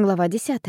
Глава 10.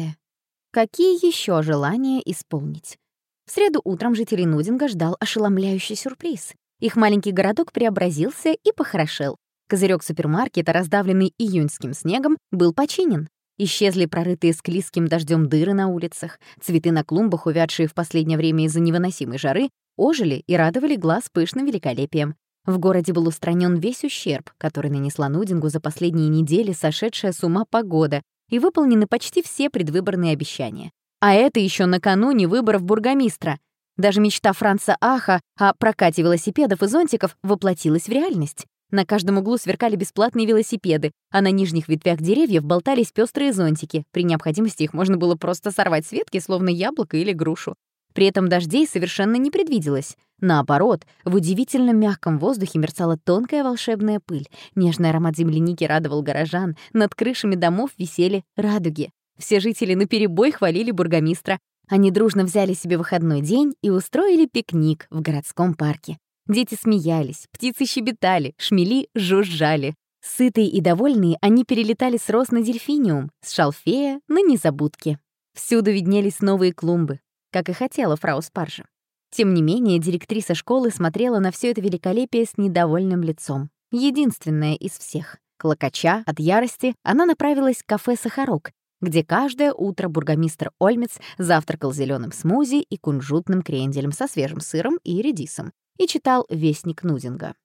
Какие еще желания исполнить? В среду утром жителей Нудинга ждал ошеломляющий сюрприз. Их маленький городок преобразился и похорошел. Козырек супермаркета, раздавленный июньским снегом, был починен. Исчезли прорытые склизким дождем дыры на улицах, цветы на клумбах, увядшие в последнее время из-за невыносимой жары, ожили и радовали глаз пышным великолепием. В городе был устранен весь ущерб, который нанесла Нудингу за последние недели сошедшая с ума погода, и выполнены почти все предвыборные обещания. А это еще накануне выборов бургомистра. Даже мечта Франца Аха о прокате велосипедов и зонтиков воплотилась в реальность. На каждом углу сверкали бесплатные велосипеды, а на нижних ветвях деревьев болтались пестрые зонтики. При необходимости их можно было просто сорвать с ветки, словно яблоко или грушу. При этом дождей совершенно не предвиделось. Наоборот, в удивительно мягком воздухе мерцала тонкая волшебная пыль. Нежный аромат земляники радовал горожан. Над крышами домов висели радуги. Все жители наперебой хвалили бургомистра. Они дружно взяли себе выходной день и устроили пикник в городском парке. Дети смеялись, птицы щебетали, шмели жужжали. Сытые и довольные, они перелетали с роз на дельфиниум, с шалфея на незабудки. Всюду виднелись новые клумбы, как и хотела фрау Спаржа. Тем не менее, директриса школы смотрела на все это великолепие с недовольным лицом. Единственная из всех. Клокоча от ярости, она направилась к кафе «Сахарок», где каждое утро бургомистр Ольмец завтракал зеленым смузи и кунжутным кренделем со свежим сыром и редисом и читал «Вестник Нудинга».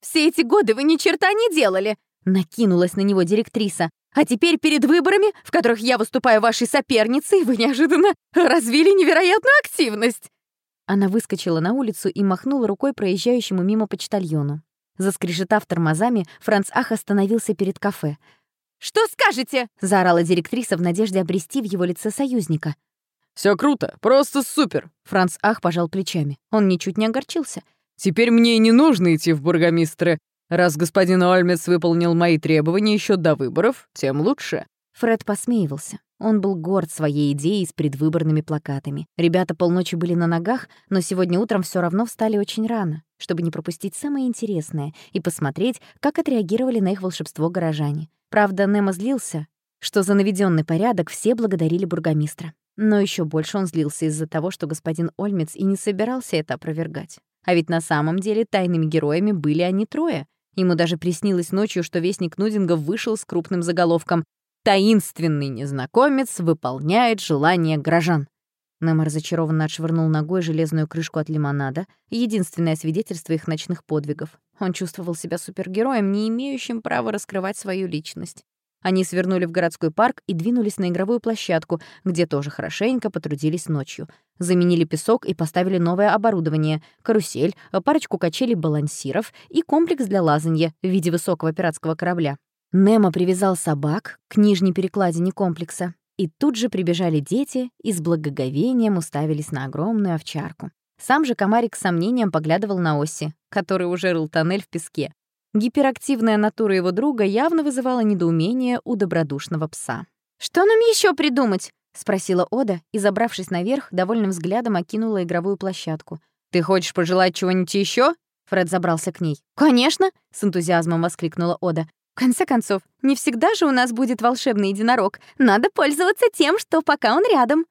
«Все эти годы вы ни черта не делали!» — накинулась на него директриса. А теперь перед выборами, в которых я выступаю вашей соперницей, вы неожиданно развили невероятную активность!» Она выскочила на улицу и махнула рукой проезжающему мимо почтальону. Заскрежетав тормозами, Франц Ах остановился перед кафе. «Что скажете?» — заорала директриса в надежде обрести в его лице союзника. Все круто, просто супер!» Франц Ах пожал плечами. Он ничуть не огорчился. «Теперь мне не нужно идти в бургомистры. Раз господин Ольмец выполнил мои требования еще до выборов, тем лучше». Фред посмеивался. Он был горд своей идеей с предвыборными плакатами. Ребята полночи были на ногах, но сегодня утром все равно встали очень рано, чтобы не пропустить самое интересное и посмотреть, как отреагировали на их волшебство горожане. Правда, Немо злился, что за наведенный порядок все благодарили бургомистра. Но еще больше он злился из-за того, что господин Ольмец и не собирался это опровергать. А ведь на самом деле тайными героями были они трое. Ему даже приснилось ночью, что вестник Нудинга вышел с крупным заголовком «Таинственный незнакомец выполняет желание горожан». Немо разочарованно отшвырнул ногой железную крышку от лимонада, единственное свидетельство их ночных подвигов. Он чувствовал себя супергероем, не имеющим права раскрывать свою личность. Они свернули в городской парк и двинулись на игровую площадку, где тоже хорошенько потрудились ночью. Заменили песок и поставили новое оборудование — карусель, парочку качелей-балансиров и комплекс для лазанья в виде высокого пиратского корабля. Немо привязал собак к нижней перекладине комплекса, и тут же прибежали дети и с благоговением уставились на огромную овчарку. Сам же комарик с сомнением поглядывал на Оси, который уже рыл тоннель в песке. Гиперактивная натура его друга явно вызывала недоумение у добродушного пса. «Что нам еще придумать?» — спросила Ода и, забравшись наверх, довольным взглядом окинула игровую площадку. «Ты хочешь пожелать чего-нибудь еще? Фред забрался к ней. «Конечно!» — с энтузиазмом воскликнула Ода. «В конце концов, не всегда же у нас будет волшебный единорог. Надо пользоваться тем, что пока он рядом».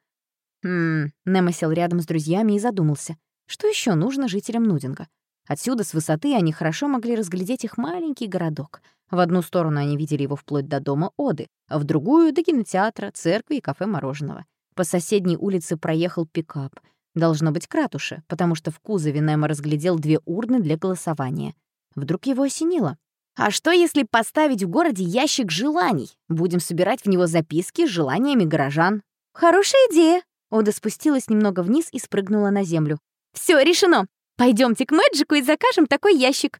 Хм, Немо сел рядом с друзьями и задумался. Что еще нужно жителям Нудинга? Отсюда, с высоты, они хорошо могли разглядеть их маленький городок. В одну сторону они видели его вплоть до дома Оды, а в другую — до кинотеатра, церкви и кафе мороженого. По соседней улице проехал пикап. Должно быть кратуша, потому что в кузове Немо разглядел две урны для голосования. Вдруг его осенило. «А что, если поставить в городе ящик желаний? Будем собирать в него записки с желаниями горожан». «Хорошая идея!» Ода спустилась немного вниз и спрыгнула на землю. Все решено! Пойдемте к Мэджику и закажем такой ящик».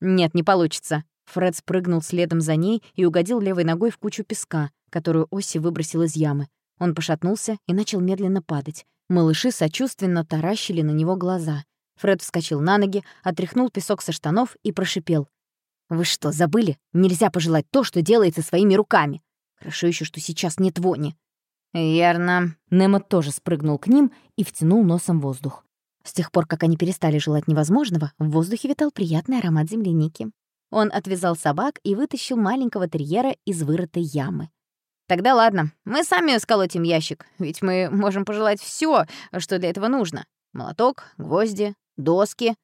«Нет, не получится». Фред спрыгнул следом за ней и угодил левой ногой в кучу песка, которую Оси выбросил из ямы. Он пошатнулся и начал медленно падать. Малыши сочувственно таращили на него глаза. Фред вскочил на ноги, отряхнул песок со штанов и прошипел. «Вы что, забыли? Нельзя пожелать то, что делается своими руками. Хорошо еще, что сейчас нет вони». «Верно». Немо тоже спрыгнул к ним и втянул носом воздух. С тех пор, как они перестали желать невозможного, в воздухе витал приятный аромат земляники. Он отвязал собак и вытащил маленького терьера из вырытой ямы. Тогда ладно, мы сами сколотим ящик, ведь мы можем пожелать все, что для этого нужно. Молоток, гвозди, доски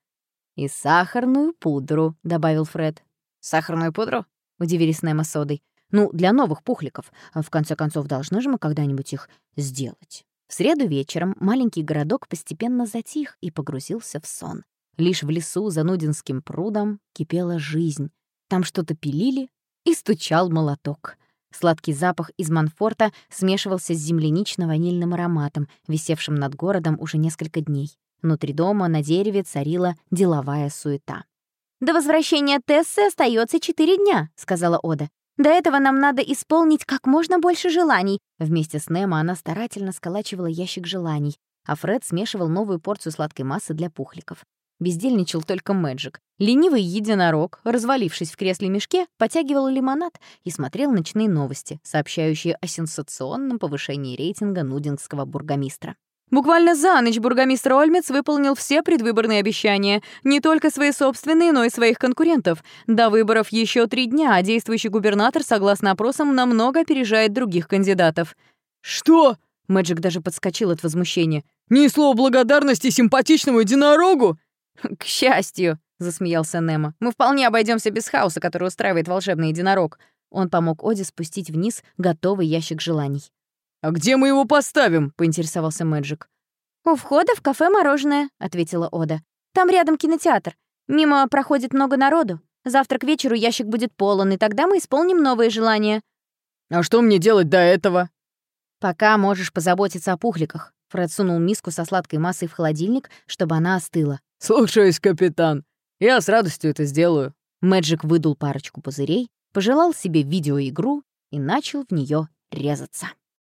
и сахарную пудру, добавил Фред. Сахарную пудру? Удивились Немо с Одой. Ну, для новых пухликов. В конце концов, должны же мы когда-нибудь их сделать. В среду вечером маленький городок постепенно затих и погрузился в сон. Лишь в лесу за Нудинским прудом кипела жизнь. Там что-то пилили, и стучал молоток. Сладкий запах из Манфорта смешивался с землянично-ванильным ароматом, висевшим над городом уже несколько дней. Внутри дома на дереве царила деловая суета. «До возвращения Тессы остается четыре дня», — сказала Ода. «До этого нам надо исполнить как можно больше желаний». Вместе с Немо она старательно сколачивала ящик желаний, а Фред смешивал новую порцию сладкой массы для пухликов. Бездельничал только Мэджик. Ленивый единорог, развалившись в кресле-мешке, потягивал лимонад и смотрел ночные новости, сообщающие о сенсационном повышении рейтинга нудингского бургомистра. Буквально за ночь бургомистр Ольмец выполнил все предвыборные обещания, не только свои собственные, но и своих конкурентов. До выборов еще три дня, а действующий губернатор, согласно опросам, намного опережает других кандидатов. «Что?» — Мэджик даже подскочил от возмущения. «Ни слова благодарности симпатичному единорогу?» «К счастью», — засмеялся Немо, «мы вполне обойдемся без хаоса, который устраивает волшебный единорог». Он помог Оде спустить вниз готовый ящик желаний. «А где мы его поставим?» — поинтересовался Мэджик. «У входа в кафе мороженое», — ответила Ода. «Там рядом кинотеатр. Мимо проходит много народу. Завтра к вечеру ящик будет полон, и тогда мы исполним новые желания». «А что мне делать до этого?» «Пока можешь позаботиться о пухликах». Фред сунул миску со сладкой массой в холодильник, чтобы она остыла. «Слушаюсь, капитан. Я с радостью это сделаю». Мэджик выдул парочку пузырей, пожелал себе видеоигру и начал в нее резаться.